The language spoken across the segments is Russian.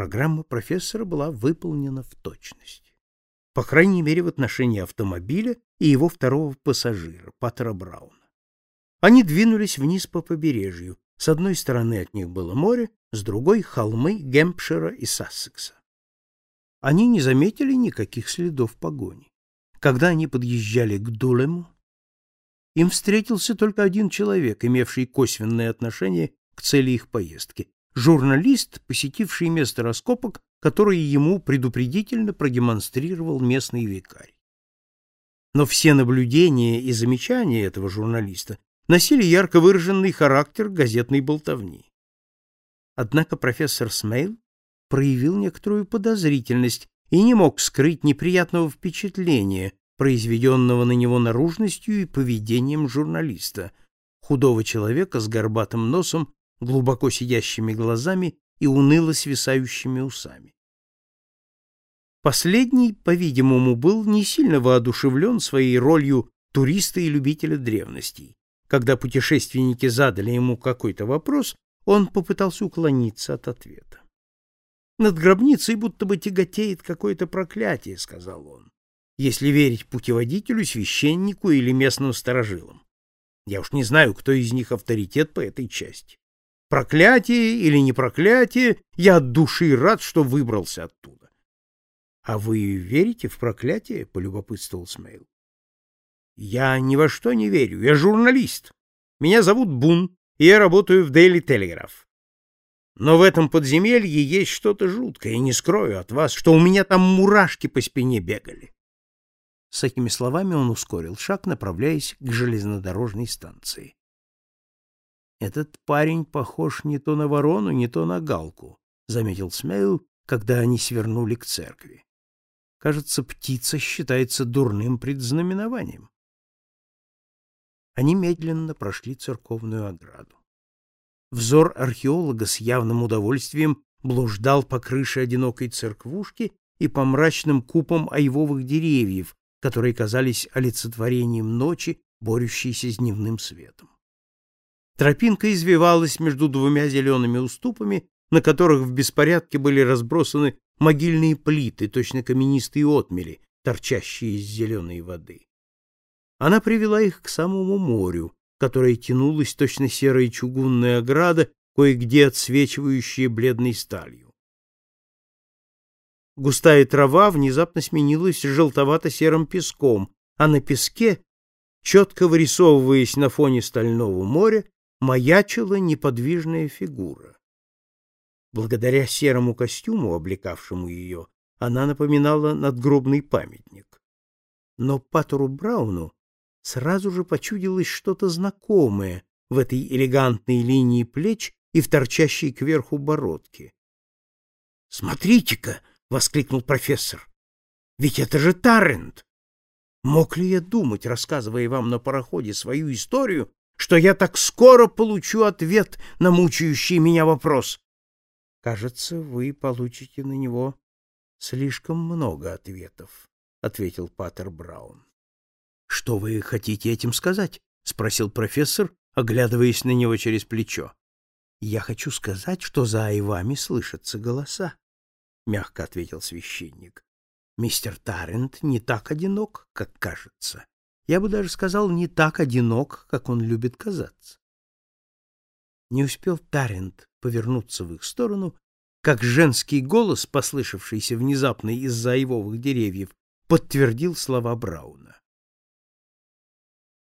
Программа профессора была выполнена в точности. По крайней мере, в отношении автомобиля и его второго пассажира, Паттера Брауна. Они двинулись вниз по побережью. С одной стороны от них было море, с другой — холмы Гемпшира и Сассекса. Они не заметили никаких следов погони. Когда они подъезжали к Дулему, им встретился только один человек, имевший косвенное отношение к цели их поездки — журналист, посетивший место раскопок, которое ему предупредительно продемонстрировал местный викарий. Но все наблюдения и замечания этого журналиста носили ярко выраженный характер газетной болтовни. Однако профессор Смейл проявил некоторую подозрительность и не мог скрыть неприятного впечатления, произведенного на него наружностью и поведением журналиста, худого человека с горбатым носом, глубоко сидящими глазами и уныло свисающими усами. Последний, по-видимому, был не сильно воодушевлен своей ролью туриста и любителя древностей. Когда путешественники задали ему какой-то вопрос, он попытался уклониться от ответа. Над гробницей будто бы тяготеет какое-то проклятие, сказал он. Если верить путеводителю, священнику или местным сторожилам. Я уж не знаю, кто из них авторитет по этой части. Проклятие или не проклятие, я от души рад, что выбрался оттуда. — А вы верите в проклятие? — полюбопытствовал Смейл. Я ни во что не верю. Я журналист. Меня зовут Бун, и я работаю в Daily Telegraph. Но в этом подземелье есть что-то жуткое, и не скрою от вас, что у меня там мурашки по спине бегали. С этими словами он ускорил шаг, направляясь к железнодорожной станции. Этот парень похож не то на ворону, не то на галку, заметил Смейл, когда они свернули к церкви. Кажется, птица считается дурным предзнаменованием. Они медленно прошли церковную ограду. Взор археолога с явным удовольствием блуждал по крыше одинокой церквушки и по мрачным купам айвовых деревьев, которые казались олицетворением ночи, борющейся с дневным светом. Тропинка извивалась между двумя зелеными уступами, на которых в беспорядке были разбросаны могильные плиты, точно каменистые отмели, торчащие из зеленой воды. Она привела их к самому морю, которое тянулось точно серая чугунная ограда, кое-где отсвечивающая бледной сталью. Густая трава внезапно сменилась желтовато-серым песком, а на песке, четко вырисовываясь на фоне стального моря, маячила неподвижная фигура. Благодаря серому костюму, облекавшему ее, она напоминала надгробный памятник. Но Патру Брауну сразу же почудилось что-то знакомое в этой элегантной линии плеч и в торчащей кверху бородке. «Смотрите-ка!» — воскликнул профессор. «Ведь это же Таррент! Мог ли я думать, рассказывая вам на пароходе свою историю, что я так скоро получу ответ на мучающий меня вопрос?» «Кажется, вы получите на него слишком много ответов», — ответил Паттер Браун. Что вы хотите этим сказать? спросил профессор, оглядываясь на него через плечо. Я хочу сказать, что за айвами слышатся голоса, мягко ответил священник. Мистер Таррент не так одинок, как кажется. Я бы даже сказал, не так одинок, как он любит казаться. Не успел Таррент повернуться в их сторону, как женский голос, послышавшийся внезапно из-за айвовых деревьев, подтвердил слова Брауна.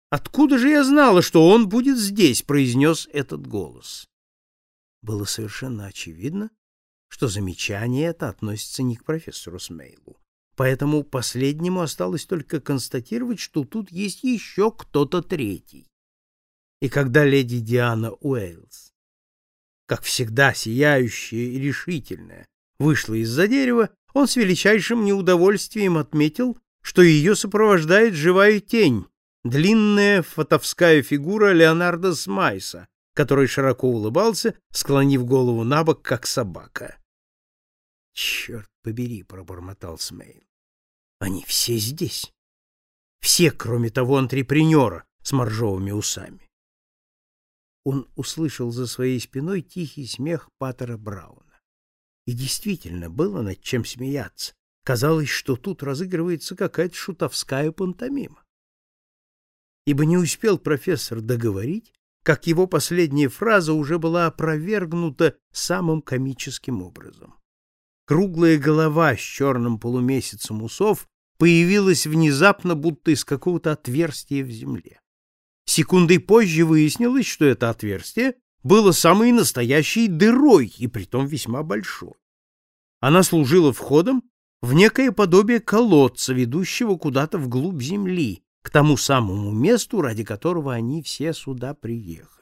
Откуда же я знала, что он будет здесь, произнес этот голос. Было совершенно очевидно, что замечание это относится не к профессору Смейлу. Поэтому последнему осталось только констатировать, что тут есть еще кто-то третий. И когда леди Диана Уэйлс, как всегда сияющая и решительная, вышла из-за дерева, он с величайшим неудовольствием отметил, что ее сопровождает живая тень, длинная фотовская фигура Леонардо Смайса, который широко улыбался, склонив голову на бок, как собака. «Черт побери!» — пробормотал Смейл. «Они все здесь. Все, кроме того антрепренера с моржовыми усами». Он услышал за своей спиной тихий смех Паттера Брауна. И действительно, было над чем смеяться. Казалось, что тут разыгрывается какая-то шутовская пантомима. Ибо не успел профессор договорить, как его последняя фраза уже была опровергнута самым комическим образом. Круглая голова с черным полумесяцем усов появилась внезапно, будто из какого-то отверстия в земле. Секундой позже выяснилось, что это отверстие было самой настоящей дырой, и притом весьма большой. Она служила входом в некое подобие колодца, ведущего куда-то вглубь земли, к тому самому месту, ради которого они все сюда приехали.